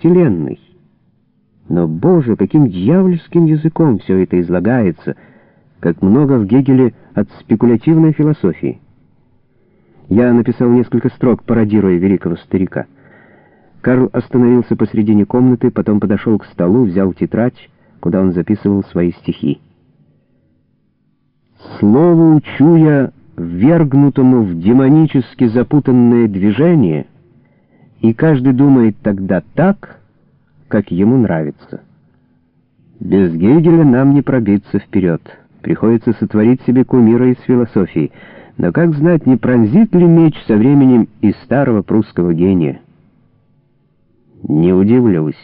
Вселенной. Но, Боже, каким дьявольским языком все это излагается, как много в Гегеле от спекулятивной философии. Я написал несколько строк, пародируя великого старика. Карл остановился посредине комнаты, потом подошел к столу, взял тетрадь, куда он записывал свои стихи. Слово учу я ввергнутому в демонически запутанное движение, и каждый думает тогда так, как ему нравится. Без Гегеля нам не пробиться вперед. Приходится сотворить себе кумира из философии. Но как знать, не пронзит ли меч со временем и старого прусского гения? Не удивлюсь.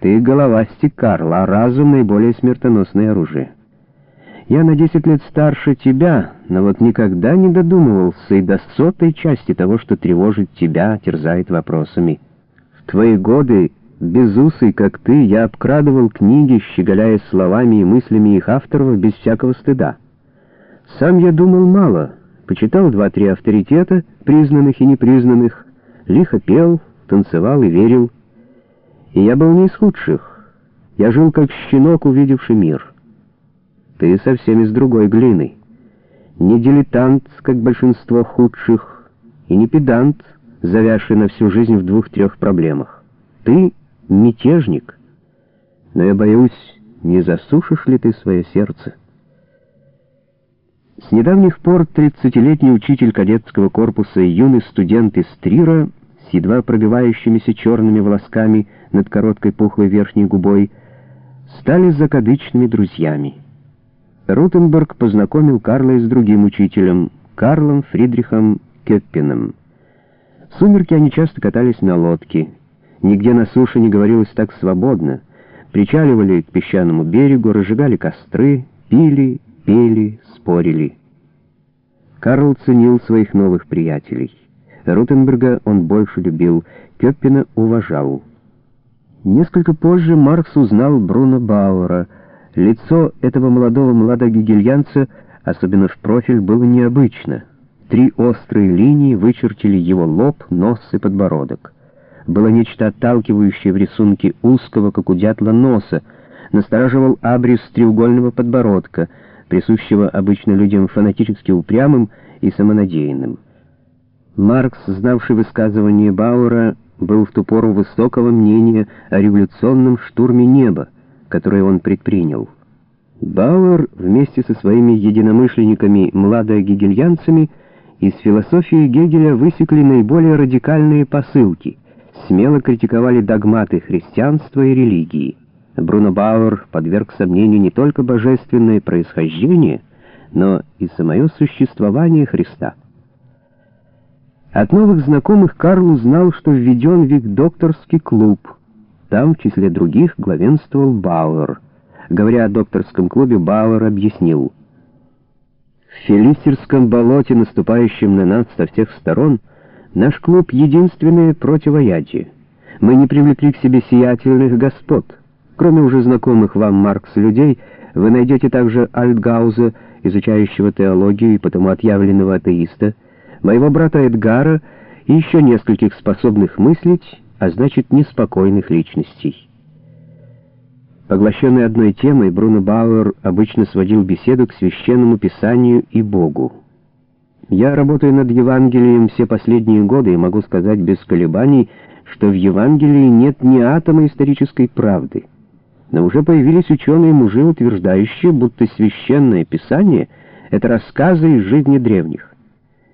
Ты головастик, Карл, а разум — наиболее смертоносное оружие. Я на десять лет старше тебя, но вот никогда не додумывался и до сотой части того, что тревожит тебя, терзает вопросами. В твои годы, безусый, как ты, я обкрадывал книги, щеголяя словами и мыслями их авторов без всякого стыда. Сам я думал мало, почитал два-три авторитета, признанных и непризнанных, лихо пел, танцевал и верил. И я был не из худших. Я жил как щенок, увидевший мир. Ты совсем из другой глины. Не дилетант, как большинство худших, и не педант, завязший на всю жизнь в двух-трех проблемах. Ты мятежник, но я боюсь, не засушишь ли ты свое сердце? С недавних пор тридцатилетний учитель кадетского корпуса и юный студент из Трира с едва пробивающимися черными волосками над короткой пухлой верхней губой, стали закадычными друзьями. Рутенберг познакомил Карла с другим учителем, Карлом Фридрихом Кеппиным. В сумерки они часто катались на лодке. Нигде на суше не говорилось так свободно. Причаливали к песчаному берегу, разжигали костры, пили, пели, спорили. Карл ценил своих новых приятелей. Рутенберга он больше любил, Кёппина уважал. Несколько позже Маркс узнал Бруно Бауэра. Лицо этого молодого младогигельянца, особенно в профиль, было необычно. Три острые линии вычертили его лоб, нос и подбородок. Было нечто отталкивающее в рисунке узкого, как у дятла, носа, настораживал абрис треугольного подбородка, присущего обычно людям фанатически упрямым и самонадеянным. Маркс, знавший высказывание Бауэра, был в ту пору высокого мнения о революционном штурме неба, который он предпринял. Бауэр вместе со своими единомышленниками младогегельянцами из философии Гегеля высекли наиболее радикальные посылки, смело критиковали догматы христианства и религии. Бруно Бауэр подверг сомнению не только божественное происхождение, но и самое существование Христа. От новых знакомых Карл узнал, что введен в их докторский клуб. Там, в числе других, главенствовал Бауэр. Говоря о докторском клубе, Бауэр объяснил. В филистерском болоте, наступающем на нас со всех сторон, наш клуб — единственное противоядие. Мы не привлекли к себе сиятельных господ. Кроме уже знакомых вам Маркс людей, вы найдете также Альтгауза, изучающего теологию и потому отъявленного атеиста, моего брата Эдгара и еще нескольких способных мыслить, а значит неспокойных личностей. Поглощенный одной темой, Бруно Бауэр обычно сводил беседу к священному писанию и Богу. Я работаю над Евангелием все последние годы и могу сказать без колебаний, что в Евангелии нет ни атома исторической правды. Но уже появились ученые-мужи, утверждающие, будто священное писание — это рассказы из жизни древних.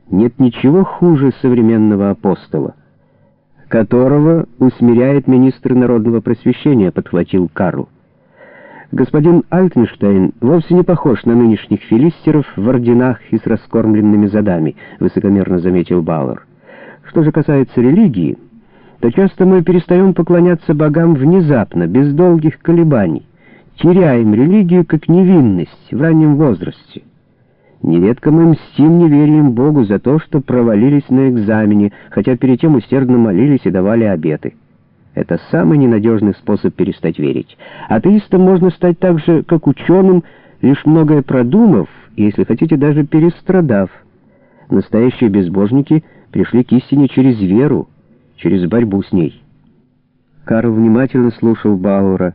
Нет ничего хуже современного апостола, которого усмиряет министр народного просвещения, подхватил Карл. Господин Альтенштейн вовсе не похож на нынешних филистеров в орденах и с раскормленными задами, высокомерно заметил Бауэр. Что же касается религии, то часто мы перестаем поклоняться богам внезапно, без долгих колебаний, теряем религию как невинность в раннем возрасте. Нередко мы мстим неверием Богу за то, что провалились на экзамене, хотя перед тем усердно молились и давали обеты. Это самый ненадежный способ перестать верить. Атеистом можно стать так же, как ученым, лишь многое продумав, если хотите, даже перестрадав. Настоящие безбожники пришли к истине через веру, через борьбу с ней. Карл внимательно слушал Бауэра,